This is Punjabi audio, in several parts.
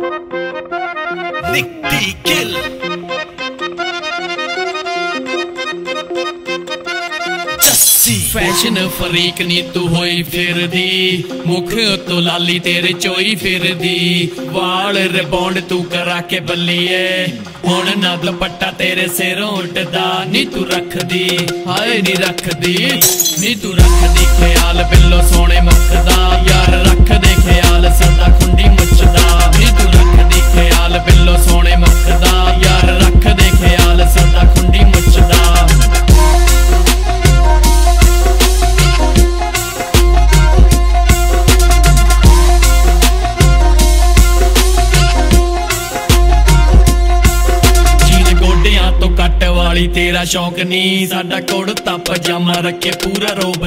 Nick D. ਫੈਸ਼ਨ ਫਰੀਕ ਨੀ ਤੂੰ ਹੋਈ ਫਿਰਦੀ। ਮੁਖ ਤੋਂ ਲਾਲੀ ਤੇਰੇ ਚੋਈ ਫਿਰਦੀ। ਵਾਲ ਰਿਬੌਂਡ ਤੂੰ ਕਰਾ ਕੇ ਬੱਲੀਏ। ਹੁਣ ਨਾ ਦੁਪੱਟਾ ਤੇਰੇ ਸਿਰੋਂ ਉੱਟਦਾ ਨੀ ਤੂੰ ਰੱਖਦੀ, ਹਾਏ ਨੀ ਰੱਖਦੀ। ਨੀ ਤੂੰ ਰੱਖਦੀ ਖਿਆਲ, ਬਿੱਲੋ ਸੋਹਣੇ ਮੁੱਕਦਾ। ਯਾਰ ਰੱਖਦੇ ਖਿਆਲ, ਸਦਾ ਖੁੰਡੀ ਮੁੱਛਦਾ ਨੀ ਤੂੰ ਰੱਖਦੀ ਬਿੱਲੋ ਸੋਹਣੇ ਮੁੱਕਦਾ ਯਾਰ ਰੱਖ ਦੇ ਖਿਆਲ, ਸਦਾ ਖੁੰਡੀ ਮੁੱਚਦਾ ਜੀਨ ਗੋਡਿਆਂ ਤੋਂ ਕੱਟ ਵਾਲੀ ਤੇਰਾ ਸ਼ੌਂਕ ਨਹੀਂ ਸਾਡਾ ਕੁੜਤਾ ਪਜਾਮਾ ਰੱਖੇ ਪੂਰਾ ਰੋਬ।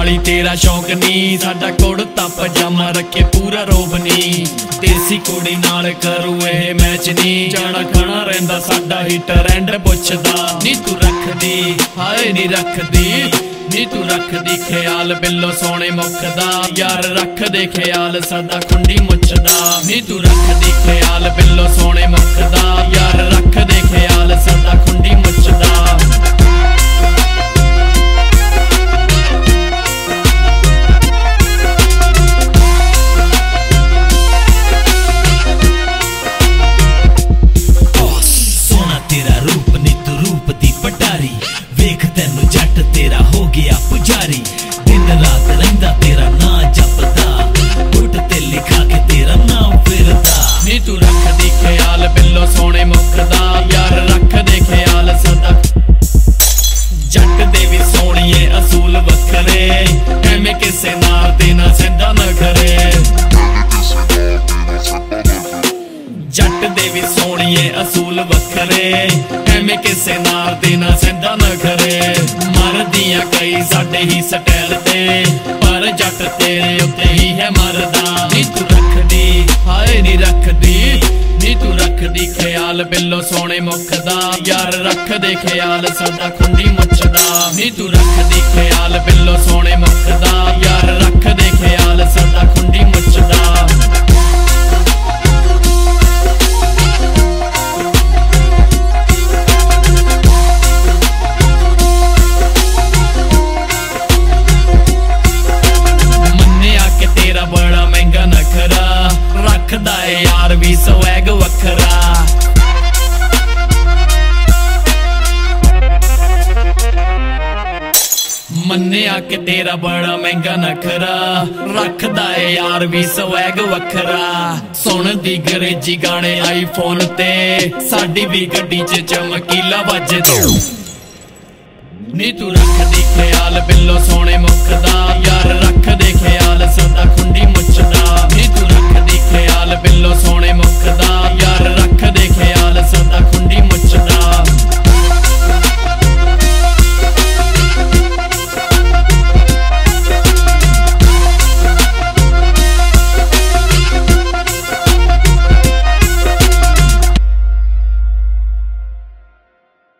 ਵਾਲੀ ਤੇਰਾ ਸ਼ੌਂਕ ਨਹੀਂ ਸਾਡਾ ਕੁੜਤਾ ਪਜਾਮਾ ਰੱਖੇ ਪੂਰਾ ਰੋਬ ਨਹੀਂ ਦੇਸੀ ਕੁੜੀ ਨਾਲ ਕਰੂ ਇਹ ਮੈਚ ਨਹੀਂ ਜਾਣਾ ਖਾਣਾ ਰਹਿੰਦਾ, ਸਾਡਾ ਹੀ ਟਰੈਂਡ ਪੁੱਛਦਾ, ਨੀ ਤੂੰ ਰੱਖਦੀ, ਹਾਏ ਨੀ ਰੱਖਦੀ। ਨੀ ਤੂੰ ਰੱਖਦੀ ਖਿਆਲ, ਬਿੱਲੋ ਸੋਹਣੇ ਮੁੱਕਦਾ। ਯਾਰ ਰੱਖਦੇ ਖਿਆਲ ਸਦਾ ਖੁੰਡੀ ਮੁੱਛਦਾ। ਨੀ ਤੂੰ ਰੱਖਦੀ ਖਿਆਲ, ਬਿੱਲੋ ਸੋਹਣੇ ਮੁੱਖਦਾ ਯਾਰ ਰੱਖਦੇ ਖਿਆਲ ਸਦਾ ਖੁੰਡੀ ਮੁੱਛਦਾ। ਸੋਹਣੀਏ ਵੱਖਰੇ, ਐਵੇਂ ਕਿਸੇ ਨਾਲ ਦੇ ਨਾ ਸਿੰਦਾ ਨਾ ਮਰਦੀਆਂ ਕਈ ਸਾਡੇ ਹੀ ਸਟਾਈਲ ਤੇ, ਪਰ ਜੱਟ ਤੇਰੇ ਉੱਤੇ ਹੀ ਹੈ ਮਰਦਾ। ਨੀ ਤੂੰ ਰੱਖਦੀ, ਹਾਏ ਨੀ ਰੱਖਦੀ, ਨੀ ਤੂੰ ਰੱਖਦੀ ਖਿਆਲ ਬਿੱਲੋ ਸੋਹਣੇ ਮੁੱਕਦਾ ਯਾਰ ਰੱਖਦੇ ਖਿਆਲ, ਸਾਡਾ ਖੁੰਡੀ ਮੁੱਚਦਾ ਨੀ ਤੂੰ ਰੱਖਦੀ ਖਿਆਲ ਬਿੱਲੋ ਸੋਹਣੇ ਸਵੈਗ ਵੱਖਰਾ। ਮੰਨਿਆ ਕਿ ਤੇਰਾ ਬੜਾ ਮਹਿੰਗਾ ਨਖਰਾ। ਰੱਖਦਾ ਏ ਯਾਰ ਵੀ ਸਵੈਗ ਵੱਖਰਾ। ਸੁਣਦੀ ਗਰੇਜੀ ਗਾਣੇ ਆਈਫੋਨ ਤੇ। ਸਾਡੀ ਵੀ ਗੱਡੀ 'ਚ ਚਮਕੀਲਾ ਵੱਜਦਾ ਨੀ ਤੂੰ ਰੱਖਦੀ ਖਿਆਲ, ਬਿੱਲੋ ਸੋਹਣੇ ਮੁੱਕਦਾ। ਯਾਰ ਰੱਖਦੇ ਖਿਆਲ ਸਦਾ ਖੁੰਡੀ ਮੁੱਛਦਾ। ਨੀ ਤੂੰ ਰੱਖ